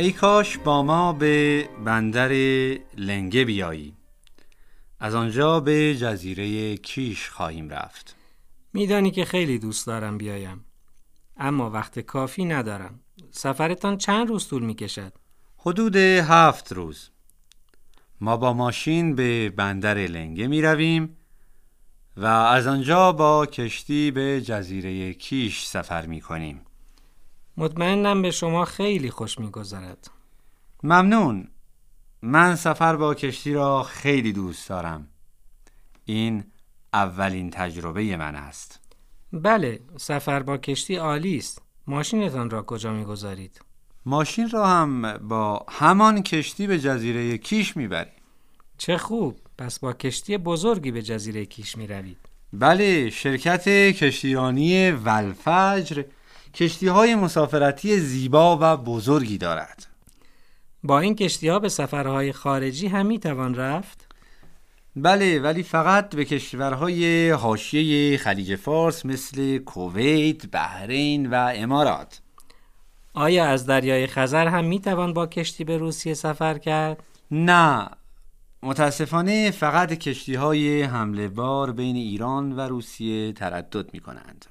ای کاش با ما به بندر لنگه بیایی. از آنجا به جزیره کیش خواهیم رفت. میدانی که خیلی دوست دارم بیایم. اما وقت کافی ندارم. سفرتان چند روز طول می کشد؟ حدود هفت روز. ما با ماشین به بندر لنگه می رویم و از آنجا با کشتی به جزیره کیش سفر می کنیم مطمئنم به شما خیلی خوش میگذرد. ممنون. من سفر با کشتی را خیلی دوست دارم. این اولین تجربه من است. بله سفر با کشتی عالی است. ماشینتان را کجا می‌گذارید؟ ماشین را هم با همان کشتی به جزیره کیش می‌بریم. چه خوب. پس با کشتی بزرگی به جزیره کیش می روید بله شرکت کشتیرانی ولفجر کشتی های مسافرتی زیبا و بزرگی دارد با این کشتی ها به سفرهای خارجی هم می توان رفت؟ بله ولی فقط به کشورهای حاشیه خلیج فارس مثل کویت، بحرین و امارات آیا از دریای خزر هم می توان با کشتی به روسیه سفر کرد؟ نه متاسفانه فقط کشتی های حمله بار بین ایران و روسیه تردد می کنند